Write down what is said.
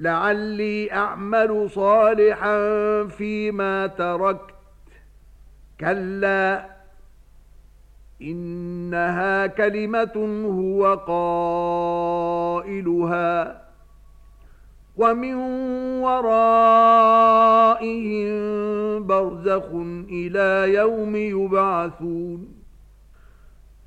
لعلي أعمل صالحا فيما تركت كلا إنها كلمة هو قائلها ومن ورائهم برزخ إلى يوم يبعثون